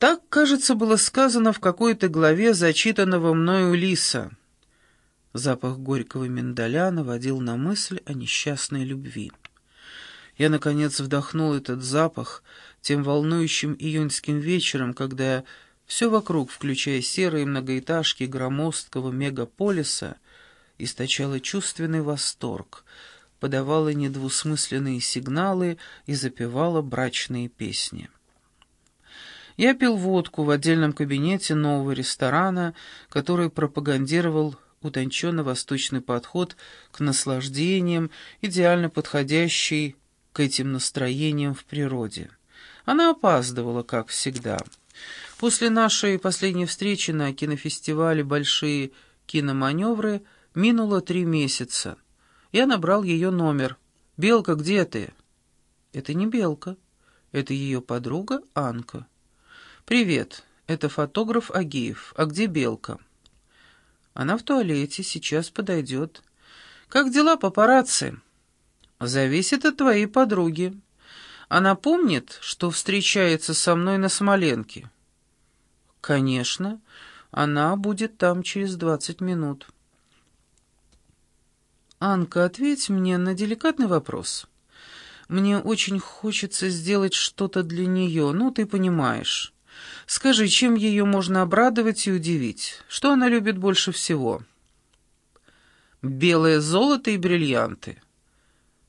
Так, кажется, было сказано в какой-то главе зачитанного мною Лиса. Запах горького миндаля наводил на мысль о несчастной любви. Я, наконец, вдохнул этот запах тем волнующим июньским вечером, когда все вокруг, включая серые многоэтажки громоздкого мегаполиса, источало чувственный восторг, подавало недвусмысленные сигналы и запевало брачные песни. Я пил водку в отдельном кабинете нового ресторана, который пропагандировал утонченно-восточный подход к наслаждениям, идеально подходящий к этим настроениям в природе. Она опаздывала, как всегда. После нашей последней встречи на кинофестивале «Большие киноманевры» минуло три месяца. Я набрал ее номер. «Белка, где ты?» «Это не Белка. Это ее подруга Анка». «Привет. Это фотограф Агиев. А где Белка?» «Она в туалете. Сейчас подойдет». «Как дела, папарацци?» «Зависит от твоей подруги. Она помнит, что встречается со мной на Смоленке?» «Конечно. Она будет там через двадцать минут». «Анка, ответь мне на деликатный вопрос. Мне очень хочется сделать что-то для нее, ну, ты понимаешь. Скажи, чем ее можно обрадовать и удивить? Что она любит больше всего?» «Белое золото и бриллианты».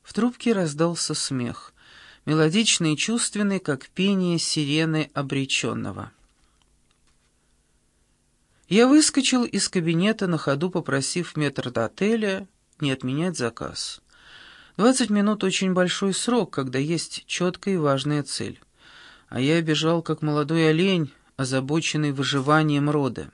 В трубке раздался смех, мелодичный и чувственный, как пение сирены обреченного. Я выскочил из кабинета на ходу, попросив метрдотеля не отменять заказ. Двадцать минут — очень большой срок, когда есть четкая и важная цель. А я бежал, как молодой олень, озабоченный выживанием рода.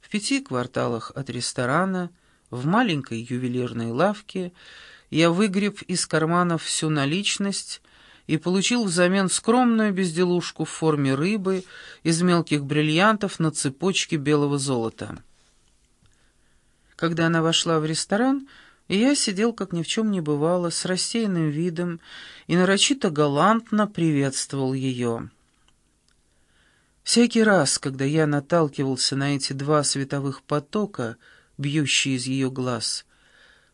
В пяти кварталах от ресторана, в маленькой ювелирной лавке — я выгреб из карманов всю наличность и получил взамен скромную безделушку в форме рыбы из мелких бриллиантов на цепочке белого золота. Когда она вошла в ресторан, я сидел, как ни в чем не бывало, с рассеянным видом и нарочито галантно приветствовал ее. Всякий раз, когда я наталкивался на эти два световых потока, бьющие из ее глаз,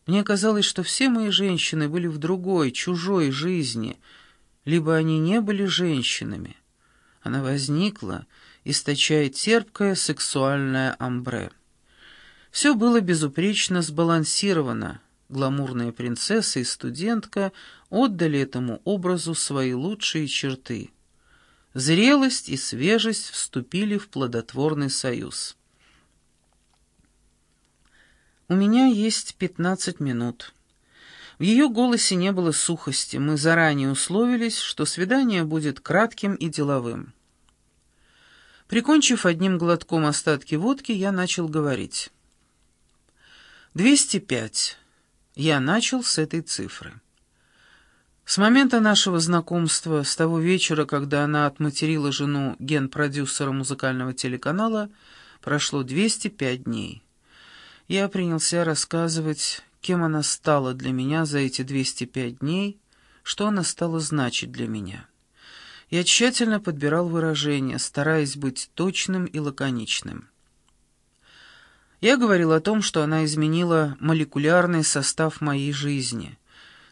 мне казалось, что все мои женщины были в другой, чужой жизни, либо они не были женщинами. Она возникла, источая терпкое сексуальное амбре. Все было безупречно сбалансировано. Гламурная принцесса и студентка отдали этому образу свои лучшие черты. Зрелость и свежесть вступили в плодотворный союз. «У меня есть пятнадцать минут». В ее голосе не было сухости, мы заранее условились, что свидание будет кратким и деловым. Прикончив одним глотком остатки водки, я начал говорить. «Двести пять». Я начал с этой цифры. С момента нашего знакомства, с того вечера, когда она отматерила жену генпродюсера музыкального телеканала, прошло 205 дней. Я принялся рассказывать, кем она стала для меня за эти 205 дней, что она стала значить для меня. Я тщательно подбирал выражения, стараясь быть точным и лаконичным. Я говорил о том, что она изменила молекулярный состав моей жизни.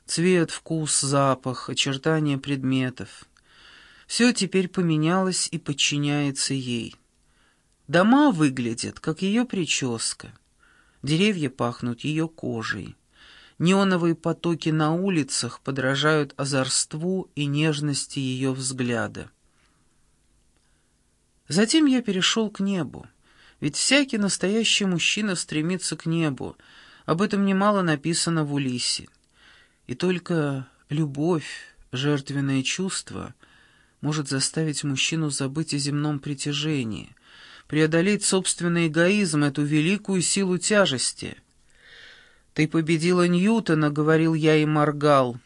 Цвет, вкус, запах, очертания предметов. Все теперь поменялось и подчиняется ей. Дома выглядят, как ее прическа. Деревья пахнут ее кожей. Неоновые потоки на улицах подражают озорству и нежности ее взгляда. Затем я перешел к небу, ведь всякий настоящий мужчина стремится к небу, об этом немало написано в Улисе. И только любовь, жертвенное чувство, может заставить мужчину забыть о земном притяжении, преодолеть собственный эгоизм, эту великую силу тяжести. «Ты победила Ньютона», — говорил я и моргал.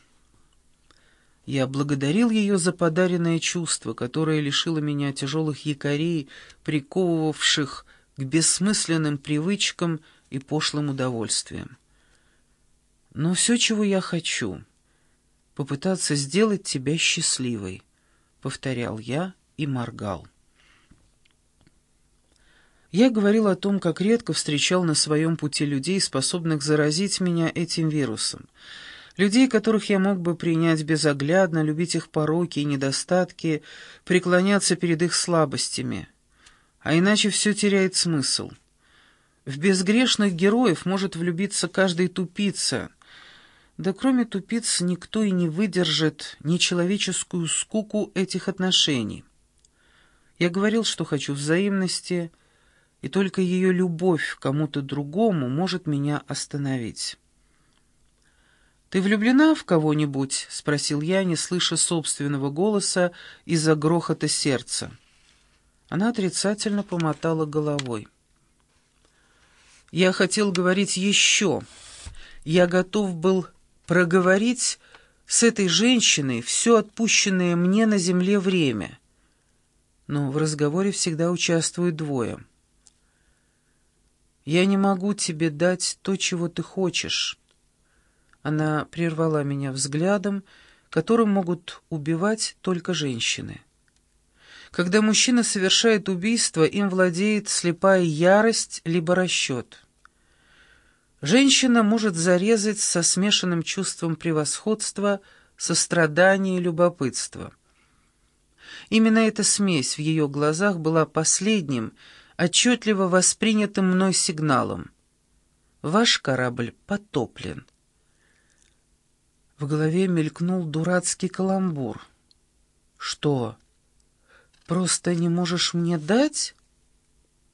Я благодарил ее за подаренное чувство, которое лишило меня тяжелых якорей, приковывавших к бессмысленным привычкам и пошлым удовольствиям. Но все, чего я хочу, — попытаться сделать тебя счастливой, — повторял я и моргал. Я говорил о том, как редко встречал на своем пути людей, способных заразить меня этим вирусом. Людей, которых я мог бы принять безоглядно, любить их пороки и недостатки, преклоняться перед их слабостями. А иначе все теряет смысл. В безгрешных героев может влюбиться каждый тупица. Да кроме тупиц никто и не выдержит нечеловеческую скуку этих отношений. Я говорил, что хочу взаимности, и только ее любовь кому-то другому может меня остановить. «Ты влюблена в кого-нибудь?» — спросил я, не слыша собственного голоса из-за грохота сердца. Она отрицательно помотала головой. Я хотел говорить еще. Я готов был проговорить с этой женщиной все отпущенное мне на земле время. Но в разговоре всегда участвуют двое. «Я не могу тебе дать то, чего ты хочешь». Она прервала меня взглядом, которым могут убивать только женщины. Когда мужчина совершает убийство, им владеет слепая ярость либо расчет. Женщина может зарезать со смешанным чувством превосходства, сострадания и любопытства. Именно эта смесь в ее глазах была последним, отчетливо воспринятым мной сигналом. «Ваш корабль потоплен». В голове мелькнул дурацкий каламбур. «Что, просто не можешь мне дать?»